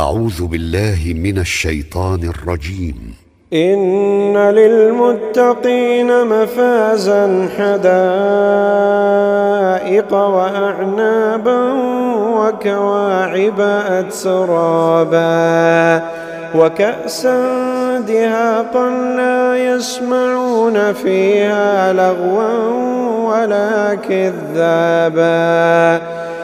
أعوذ بالله من الشيطان الرجيم. إن للمتقين مفازا حدائق واعنابا وكواعب اترابا. وكاسا دهاقا لا يسمعون فيها لغوا ولا كذابا.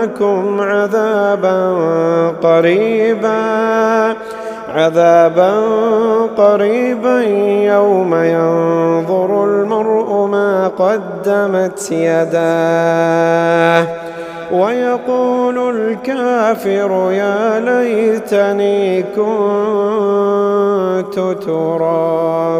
أنذرناكم عذابا قريبا عذابا قريبا يوم ينظر المرء ما قدمت يداه. ويقول الكافر يا ليتني كنت ترابا.